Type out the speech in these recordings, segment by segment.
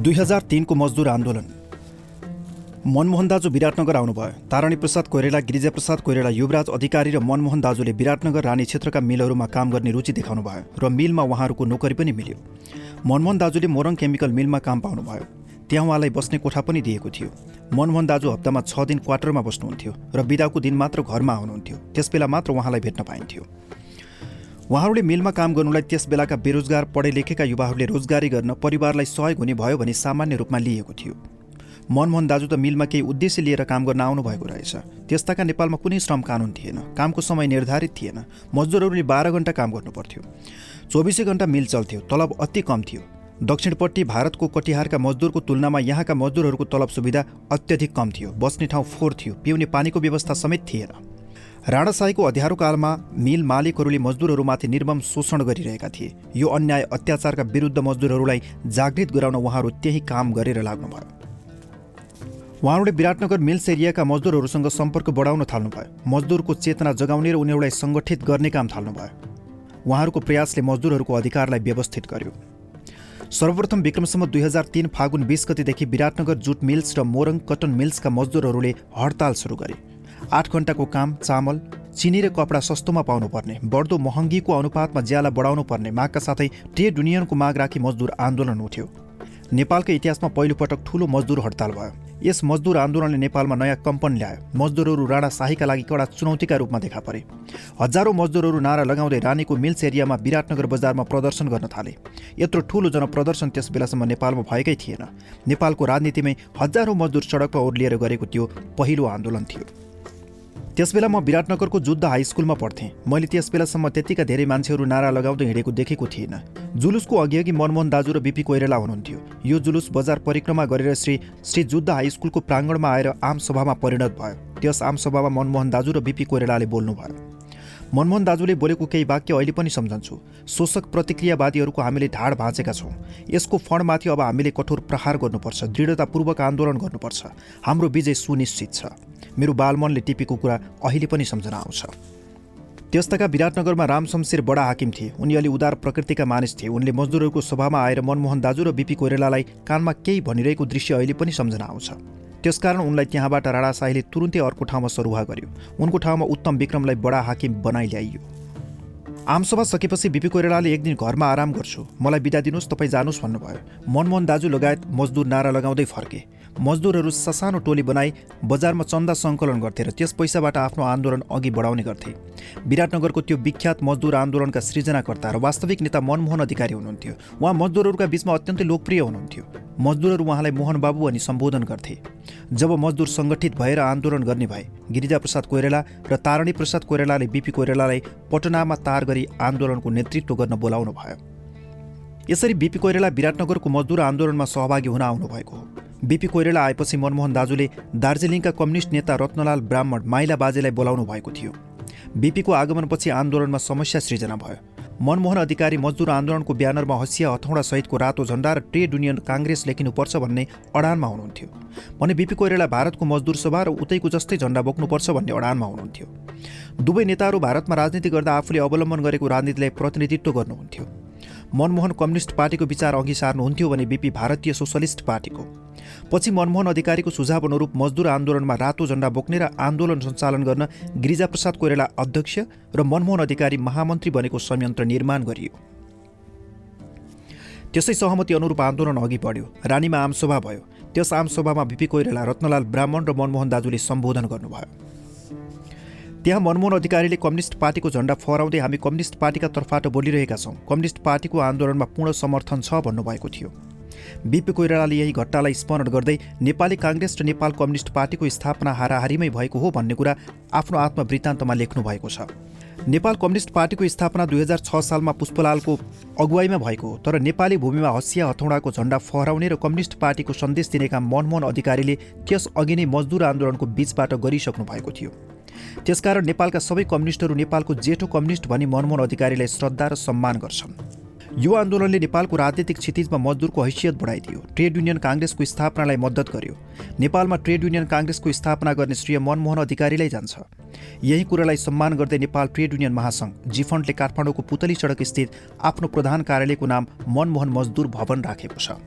दुई हजार तिनको मजदुर आन्दोलन। मनमोहन दाजु विराटनगर आउनुभयो। ताराणी प्रसाद कोइरेला गिरिजाप्रसाद कोइरेला युवराज अधिकारी र मनमोहन दाजुले विराटनगर रानी क्षेत्रका मिलहरूमा काम गर्ने रुचि देखाउनु भयो र मिलमा उहाँहरूको नोकरी पनि मिल्यो। मनमोहन दाजुले मोरङ केमिकल मिलमा काम पाउनुभयो। त्यहाँ उहाँलाई बस्ने कोठा पनि दिएको थियो। मनमोहन दाजु हप्तामा छ दिन क्वार्टरमा बस्नुहुन्थ्यो र बिदाको दिन मात्र घरमा आउनुहुन्थ्यो। त्यसबेला मात्र उहाँलाई भेट्न पाइन्थ्यो। उहाँहरूले मिलमा काम गर्नुलाई त्यस बेलाका बेरोजगार पढे लेखेका युवाहरूले रोजगारी गर्न परिवारलाई सहयोग हुने भयो भने सामान्य रूपमा लिएको थियो। मनमोहन दाजु त मिलमा केही उद्देश्य लिएर काम गर्न आउनुभएको रहेछ। त्यस्ताका नेपालमा कुनै श्रम कानुन थिएन। कामको समय निर्धारित थिएन। मजदुरहरूले बाह्र घन्टा काम गर्नुपर्थ्यो चौबिसै घन्टा मिल चल्थ्यो। तलब अति कम थियो। दक्षिणपट्टि भारतको कटिहारका मजदुरको तुलनामा यहाँका मजदुरहरूको तलब सुविधा अत्यधिक कम थियो। बस्ने ठाउँ फोहोर थियो। पिउने पानीको व्यवस्था समेत थिएन। राणाशाहीको अध्यारो कालमा मिल मालिकहरूले मजदुरहरूमाथि निर्मम शोषण गरिरहेका थिए। यो अन्याय अत्याचारका विरुद्ध मजदुरहरूलाई जागृत गराउन उहाँहरू त्यही काम गरेर लाग्नुभयो। उहाँहरूले विराटनगर मिल्स एरियाका मजदुरहरूसँग सम्पर्क बढाउन थाल्नुभयो। मजदुरको चेतना जगाउने र उनीहरूलाई सङ्गठित गर्ने काम थाल्नुभयो। उहाँहरूको प्रयासले मजदुरहरूको अधिकारलाई व्यवस्थित गर्यो। सर्वप्रथम विक्रमसम्म दुई हजार तिन फागुन बिस गतिदेखि विराटनगर जुट मिल्स र मोरङ कटन मिल्सका मजदुरहरूले हडताल सुरु गरे। आठ घन्टाको काम चामल चिनी र कपडा सस्तोमा पाउनुपर्ने बढ्दो महँगीको अनुपातमा ज्याला बढाउनु पर्ने मागका साथै ट्रेड युनियनको माग राखी मजदुर आन्दोलन उठ्यो। नेपालको इतिहासमा पहिलोपटक ठूलो मजदुर हडताल भयो। यस मजदुर आन्दोलनले नेपालमा नयाँ कम्पन ल्यायो। मजदुरहरू राणा शाहीका लागि कडा चुनौतीका रूपमा देखा परे। हजारौँ मजदुरहरू नारा लगाउँदै रानीको मिल्स एरियामा विराटनगर बजारमा प्रदर्शन गर्न थाले। यत्रो ठूलो जनप्रदर्शन त्यस बेलासम्म नेपालमा भएकै थिएन। नेपालको राजनीतिमै हजारौँ मजदुर सडकमा ओर्लिएर गरेको त्यो पहिलो आन्दोलन थियो। त्यसबेला म विराटनगरको जुद्ध हाई स्कुलमा पढ्थेँ। मैले त्यस बेलासम्म त्यतिका धेरै मान्छेहरू नारा लगाउँदै हिँडेको देखेको थिएन। जुलुसको अघिअघि मनमोहन दाजु र बिपी कोइरेला हुनुहुन्थ्यो। यो जुलुस बजार परिक्रमा गरेर श्री श्री जुद्ध हाई स्कुलको प्राङ्गणमा आएर आमसभामा परिणत भयो। त्यस आमसभामा मनमोहन दाजु र बिपी कोइरेलाले बोल्नुभयो। मनमोहन दाजुले बोलेको केही वाक्य अहिले पनि सम्झन्छु। शोषक प्रतिक्रियावादीहरूको हामीले ढाड भाँचेका छौँ। यसको फणमाथि अब हामीले कठोर प्रहार गर्नुपर्छ दृढतापूर्वक आन्दोलन गर्नुपर्छ। हाम्रो विजय सुनिश्चित छ। मेरो बालमनले टिपेको कुरा अहिले पनि सम्झना आउँछ। त्यस्ताका विराटनगरमा राम शमशेर बडा हाकिम थिए। उनी अलि उदार प्रकृतिका मानिस थिए। उनले मजदुरहरूको सभामा आएर मनमोहन दाजु र बिपी कोइरेलालाई कानमा केही भनिरहेको दृश्य अहिले पनि सम्झना आउँछ। त्यसकारण उनलाई त्यहाँबाट राणाशाहीले तुरुन्तै अर्को ठाउँमा सरुवा गर्यो। उनको ठाउँमा उत्तम विक्रमलाई बडा हाकिम बनाइ ल्याइयो। आमसभा सकेपछि बिपी कोइरालाले एक दिन घरमा आराम गर्छु। मलाई बिदा दिनुहोस् तपाईँ जानुहोस् भन्नुभयो। मनमोहन दाजु लगायत मजदुर नारा लगाउँदै फर्के। मजदुरहरू ससानो टोली बनाई बजारमा चन्दा सङ्कलन गर्थे र त्यस पैसाबाट आफ्नो आन्दोलन अघि बढाउने गर्थे। विराटनगरको त्यो विख्यात मजदुर आन्दोलनका सृजनाकर्ता र वास्तविक नेता मनमोहन अधिकारी हुनुहुन्थ्यो। उहाँ मजदुरहरूका बिचमा अत्यन्तै लोकप्रिय हुनुहुन्थ्यो। मजदुरहरू उहाँलाई मोहन बाबु अनि सम्बोधन गर्थे। जब मजदुर सङ्गठित भएर आन्दोलन गर्ने भए गिरिजाप्रसाद कोइराला र तारणी प्रसाद कोइरालाले बिपी कोइरालालाई पटनामा तार गरी आन्दोलनको नेतृत्व गर्न बोलाउनु भयो। यसरी बिपी कोइराला विराटनगरको मजदुर आन्दोलनमा सहभागी हुन आउनुभएको हो। बिपी कोइरेला आएपछि मनमोहन दाजुले दार्जिलिङका कम्युनिस्ट नेता रत्नलाल ब्राह्मण माइला बाजेलाई बोलाउनु भएको थियो। बिपीको आगमनपछि आन्दोलनमा समस्या सृजना भयो। मनमोहन अधिकारी मजदुर आन्दोलनको ब्यानरमा हँसिया हथौडा सहितको रातो झन्डा र ट्रेड युनियन काङ्ग्रेस लेखिनुपर्छ भन्ने अडानमा हुनुहुन्थ्यो। भने बिपी कोइरेला भारतको मजदुर सभा र उतैको जस्तै झन्डा बोक्नुपर्छ भन्ने अडानमा हुनुहुन्थ्यो। दुवै नेताहरू भारतमा राजनीति गर्दा आफूले अवलम्बन गरेको राजनीतिलाई प्रतिनिधित्व गर्नुहुन्थ्यो। मनमोहन कम्युनिस्ट पार्टीको विचार अघि सार्नुहुन्थ्यो भने बिपी भारतीय सोसलिस्ट पार्टीको। पछि मनमोहन अधिकारीको सुझाव अनुरूप मजदुर आन्दोलनमा रातो झण्डा बोक्ने र आन्दोलन सञ्चालन गर्न गिरिजाप्रसाद कोइराला अध्यक्ष र मनमोहन अधिकारी महामन्त्री बनेको संयन्त्र निर्माण गरियो। त्यसै सहमति अनुरूप आन्दोलन अघि बढ्यो। रानीमा आमसभा भयो। त्यस आमसभामा बिपी कोइराला रत्नलाल ब्राह्मण र मनमोहन दाजुले सम्बोधन गर्नुभयो। त्यहाँ मनमोहन अधिकारीले कम्युनिस्ट पार्टीको झण्डा फहराउँदै हामी कम्युनिस्ट पार्टीका तर्फबाट बोलिरहेका छौँ। कम्युनिस्ट पार्टीको आन्दोलनमा पूर्ण समर्थन छ भन्नुभएको थियो। बिपी कोइरालाले यही घटनालाई स्मरण गर्दै नेपाली काङ्ग्रेस र नेपाल कम्युनिस्ट पार्टीको स्थापना हाराहारीमै भएको हो भन्ने कुरा आफ्नो आत्मवृत्तान्तमा लेख्नु भएको छ। नेपाल कम्युनिस्ट पार्टीको स्थापना दुई हजार छ सालमा पुष्पलालको अगुवाईमा भएको हो तर नेपाली भूमिमा हँसिया हथौडाको झण्डा फहराउने र कम्युनिस्ट पार्टीको सन्देश दिने काम मनमोहन अधिकारीले त्यस अघि नै मजदुर आन्दोलनको बीचबाट गरिसक्नु भएको थियो। त्यसकारण नेपालका सबै कम्युनिस्टहरू नेपालको जेठो कम्युनिस्ट भनी मनमोहन अधिकारीलाई श्रद्धा र सम्मान गर्छन्। यो आन्दोलनले नेपालको राजनीतिक क्षितिजमा मजदुरको हैसियत बढाइदियो। ट्रेड युनियन काङ्ग्रेसको स्थापनालाई मद्दत गर्यो। नेपालमा ट्रेड युनियन काङ्ग्रेसको स्थापना गर्ने श्रेय मनमोहन अधिकारीलाई जान्छ। यही कुरालाई सम्मान गर्दै नेपाल ट्रेड युनियन महासङ्घ जिफन्डले काठमाडौँको पुतली सडक स्थित आफ्नो प्रधान कार्यालयको नाम मनमोहन मजदुर भवन राखेको छ।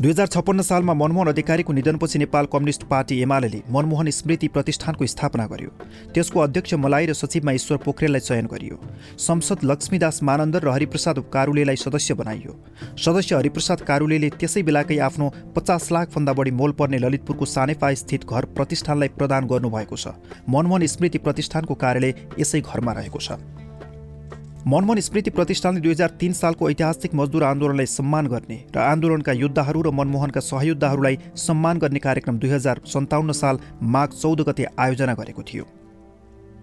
दुई हजार छप्पन्न सालमा मनमोहन अधिकारीको निधनपछि नेपाल कम्युनिस्ट पार्टी एमाले मनमोहन स्मृति प्रतिष्ठानको स्थापना गर्यो। त्यसको अध्यक्ष मलाई र सचिवमा ईश्वर पोखरेललाई चयन गरियो। संसद लक्ष्मीदास मानन्दर र हरिप्रसाद कारुलेलाई सदस्य बनाइयो। सदस्य हरिप्रसाद कारुले त्यसै बेलाकै आफ्नो पचास लाखभन्दा बढी मोल पर्ने ललितपुरको सानेपा स्थित घर प्रतिष्ठानलाई प्रदान गर्नुभएको छ। मनमोहन स्मृति प्रतिष्ठानको कार्यालय यसै घरमा रहेको छ। मनमोहन स्मृति प्रतिष्ठानले दुई हजार तिन सालको ऐतिहासिक मजदुर आन्दोलनलाई सम्मान गर्ने र आन्दोलनका योद्धाहरू र मनमोहनका सहयोद्धाहरूलाई सम्मान गर्ने कार्यक्रम दुई हजार सन्ताउन्न साल माघ चौध गते आयोजना गरेको थियो।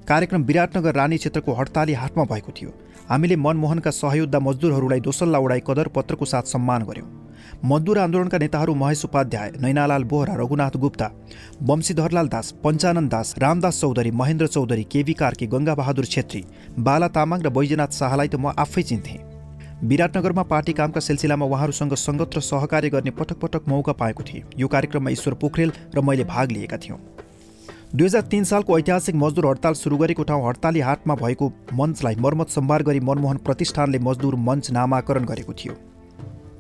कार्यक्रम विराटनगर रानी क्षेत्रको हडताली हाटमा भएको थियो। हामीले मनमोहनका सहयोद्धा मजदुरहरूलाई दोसल्ला उडाई कदर पत्रको साथ सम्मान गर्यौँ। मजदुर आन्दोलनका नेताहरू महेश उपाध्याय नैनालाल बोहरा रघुनाथ गुप्ता वंशीधरलाल दास पञ्चानन्द दास रामदास चौधरी महेन्द्र चौधरी केवी कार्की गङ्गाबहादुर छेत्री बाला तामाङ र बैजनाथ शाहलाई त म आफै चिन्थेँ। विराटनगरमा पार्टी कामका सिलसिलामा उहाँहरूसँग सङ्गत र सहकार्य गर्ने पटक पटक मौका पाएको थिएँ। यो कार्यक्रममा ईश्वर पोखरेल र मैले भाग लिएका थियौँ। दुई हजार तिन सालको ऐतिहासिक मजदुर हडताल सुरु गरेको ठाउँ हडताली हाटमा भएको मञ्चलाई मर्मत सम्भार गरी मनमोहन प्रतिष्ठानले मजदुर मञ्च नामाकरण गरेको थियो।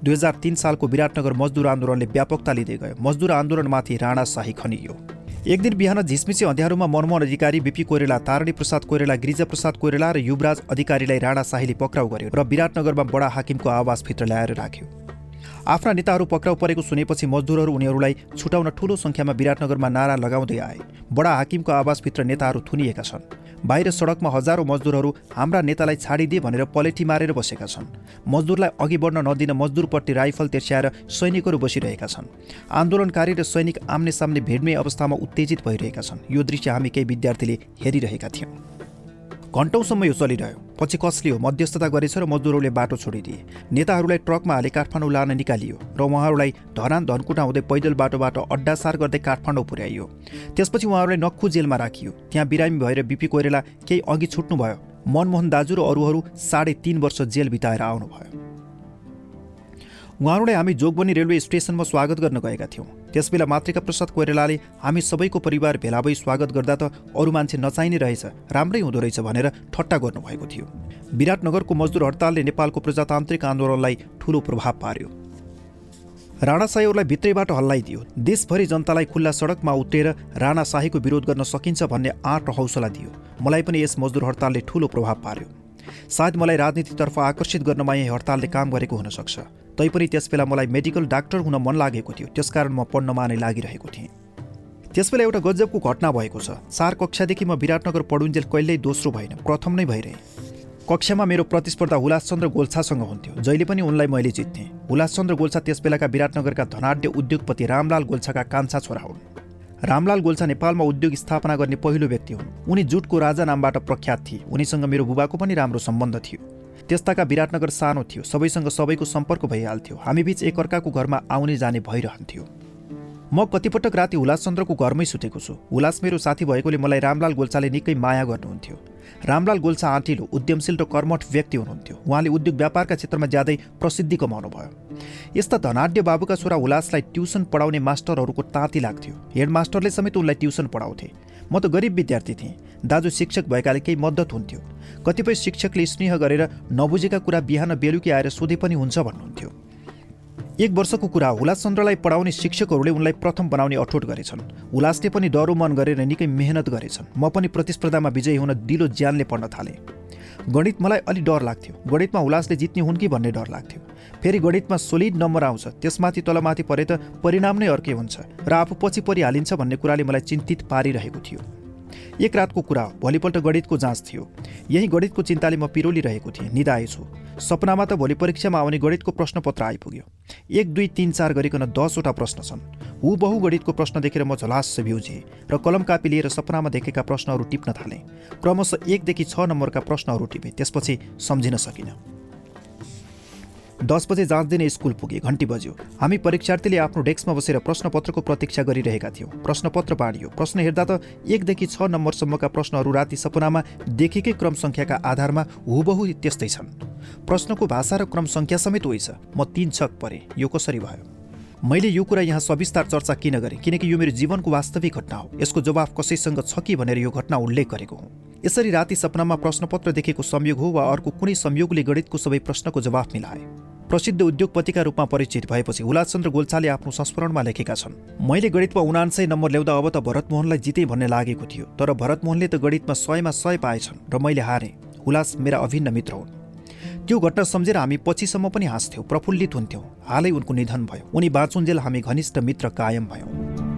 दुई हजार तिन सालको विराटनगर मजदुर आन्दोलनले व्यापकता लिँदै गयो मजदुर आन्दोलनमाथि राणा शाही खनियो। एक दिन बिहान झिसमिसी अँध्यारोमा मनमोहन अधिकारी बिपी कोइरेला तारणी प्रसाद कोइरेला गिरिजा प्रसाद कोइरेला र युवराज अधिकारीलाई राणा शाहीले पक्राउ गर्यो र विराटनगरमा बडा हाकिमको आवासभित्र ल्याएर राख्यो। आफ्ना नेताहरू पक्राउ परेको सुनेपछि मजदुरहरू उनीहरूलाई छुटाउन ठूलो सङ्ख्यामा विराटनगरमा नारा लगाउँदै आए। बडा हाकिमको आवासभित्र नेताहरू थुनिएका छन्। बाहिर सडकमा हजारौँ मजदुरहरू हाम्रा नेतालाई छाडिदिए भनेर पलेटी मारेर बसेका छन्। मजदुरलाई अघि बढ्न नदिन मजदुरपट्टि राइफल तेर्स्याएर सैनिकहरू बसिरहेका छन्। आन्दोलनकारी र सैनिक आम्ने सामने भेट्ने अवस्थामा उत्तेजित भइरहेका छन्। यो दृश्य हामी केही विद्यार्थीले हेरिरहेका थियौँ। घन्टौँसम्म यो चलिरह्यो। पछि कसले हो? मध्यस्थता गरेछ र मजदुरहरूले बाटो छोडिदिए। नेताहरूलाई ट्रकमा हाले काठमाडौँ लान निकालियो र उहाँहरूलाई धरान धनकुटा हुँदै पैदल बाटोबाट अड्डासार गर्दै काठमाडौँ पुर्याइयो। त्यसपछि उहाँहरूलाई नक्खु जेलमा राखियो। त्यहाँ बिरामी भएर बिपी कोइरेला केही अघि छुट्नुभयो। मनमोहन दाजु र अरूहरू साढे तिन वर्ष जेल बिताएर आउनुभयो। उहाँहरूलाई हामी जोगबनी रेलवे स्टेसनमा स्वागत गर्न गएका थियौँ। त्यसबेला मातृका प्रसाद कोइरेलाले हामी सबैको परिवार भेला भई स्वागत गर्दा त अरू मान्छे नचाहिने रहेछ राम्रै हुँदो रहेछ भनेर ठट्टा गर्नुभएको थियो। विराटनगरको मजदुर हडतालले नेपालको प्रजातान्त्रिक आन्दोलनलाई ठूलो प्रभाव पार्यो। राणा भित्रैबाट हल्लाइदियो देशभरि जनतालाई खुल्ला सडकमा उत्रेर राणा शाहीको विरोध गर्न सकिन्छ भन्ने आँट र हौसला दियो। मलाई पनि यस मजदुर हडतालले ठूलो प्रभाव पार्यो। सायद मलाई राजनीतितर्फ आकर्षित गर्न यही हडतालले काम गरेको हुनसक्छ। तैपनि त्यसबेला मलाई मेडिकल डाक्टर हुन मन लागेको थियो। त्यसकारण म पढ्नमा नै लागिरहेको थिएँ। त्यसबेला एउटा गजबको घटना भएको छ। चार कक्षादेखि म विराटनगर पढुन्जेल कहिल्यै दोस्रो भएन। प्रथम नै भइरहेँ। कक्षामा मेरो प्रतिस्पर्धा हुलासचन्द्र गोल्छासँग हुन्थ्यो जहिले पनि उनलाई मैले जित्थेँ। हुलासचन्द्र गोल्छा त्यसबेलाका विराटनगरका धनाढ्य उद्योगपति रामलाल गोल्छाका कान्छा छोरा हुन्। रामलाल गोल्छा नेपालमा उद्योग स्थापना गर्ने पहिलो व्यक्ति हुन्। उनी जुटको राजा नामबाट प्रख्यात थिए। उनीसँग मेरो बुबाको पनि राम्रो सम्बन्ध थियो। त्यस्ताका विराटनगर सानो थियो। सबैसँग सबैको सम्पर्क भइहाल्थ्यो। हामीबीच एकअर्काको घरमा आउने जाने भइरहन्थ्यो। म कतिपटक राति हुलासचन्द्रको घरमै सुतेको छु। हुलास मेरो साथी भएकोले मलाई रामलाल गोल्छाले निकै माया गर्नुहुन्थ्यो। रामलाल गोल्छा आँटिलो उद्यमशील र कर्मठ व्यक्ति हुनुहुन्थ्यो। उहाँले उद्योग व्यापारका क्षेत्रमा ज्यादै प्रसिद्धि कमाउनु भयो। यस्ता धनाढ्य बाबुका छोरा हुलासलाई ट्युसन पढाउने मास्टरहरूको ताती लाग्थ्यो। हेडमास्टरले समेत उनलाई ट्युसन पढाउँथे। म त गरिब विद्यार्थी थिएँ। दाजु शिक्षक भएकाले केही मद्दत हुन्थ्यो। कतिपय शिक्षकले स्नेह गरेर नबुझेका कुरा बिहान बेलुकी आएर सोधे पनि हुन्छ भन्नुहुन्थ्यो। एक वर्षको कुरा हुलासचन्द्रलाई पढाउने शिक्षकहरूले उनलाई प्रथम बनाउने अठोट गरेछन्। उल्लासले पनि डरो मन गरेर निकै मेहनत गरेछन्। म पनि प्रतिस्पर्धामा विजयी हुन दिलो ज्यानले पढ्न थालेँ। गणित मलाई अलि डर लाग्थ्यो। गणितमा उल्लासले जित्ने हुन् कि भन्ने डर लाग्थ्यो। फेरि गणितमा सोलिड नम्बर आउँछ। त्यसमाथि तलमाथि परे त परिणाम नै अर्कै हुन्छ र आफू पछि परिहालिन्छ भन्ने कुराले मलाई चिन्तित पारिरहेको थियो। एक रातको कुरा भोलिपल्ट गणितको जाँच थियो। यही गणितको चिन्ताले म पिरोलिरहेको थिएँ। निदाएछु। सपनामा त भोलि परीक्षामा आउने गणितको प्रश्नपत्र आइपुग्यो। एक दुई तिन चार गरिकन दसवटा प्रश्न छन्। हु बहु गणितको प्रश्न देखेर म झलास भ्युझेँ र कलम कापी लिएर सपनामा देखेका प्रश्नहरू टिप्न थालेँ। क्रमशः एकदेखि छ नम्बरका प्रश्नहरू टिपेँ त्यसपछि सम्झिन सकिनँ। दस बजे जाँच दिने स्कुल पुगे घन्टी बज्यो। हामी परीक्षार्थीले आफ्नो डेस्कमा बसेर प्रश्नपत्रको प्रतीक्षा गरिरहेका थियौँ। प्रश्नपत्र बाँडियो। प्रश्न हेर्दा त एकदेखि छ नम्बरसम्मका प्रश्नहरू राति सपनामा देखेकै क्रम सङ्ख्याका आधारमा हुबहु त्यस्तै छन्। प्रश्नको भाषा र क्रम सङ्ख्या समेत छ। म तिन छक परेँ। यो कसरी भयो? मैले यो कुरा यहाँ सविस्तार चर्चा किन गरेँ? किनकि यो मेरो जीवनको वास्तविक घटना हो। यसको जवाफ कसैसँग छ कि भनेर यो घटना उल्लेख गरेको हुँ। यसरी राति सपनामा प्रश्नपत्र देखेको संयोग हो वा अर्को कुनै संयोगले गणितको सबै प्रश्नको जवाफ मिलाए। प्रसिद्ध उद्योगपतिका रूपमा परिचित भएपछि हुलासचन्द्र गोल्छाले आफ्नो संस्मरणमा लेखेका छन् मैले गणितमा उनान्सय नम्बर ल्याउँदा अब त भरतमोहनलाई जिते भन्ने लागेको थियो तर भरतमोहनले त गणितमा सयमा सय पाएछन् र मैले हारेँ। हुलास मेरा अभिन्न मित्र हुन्। त्यो घटना सम्झेर हामी पछिसम्म पनि हाँस्थ्यौँ प्रफुल्लित हुन्थ्यौँ। हालै उनको निधन भयो। उनी बाँचुन्जेल हामी घनिष्ठ मित्र कायम भयौँ।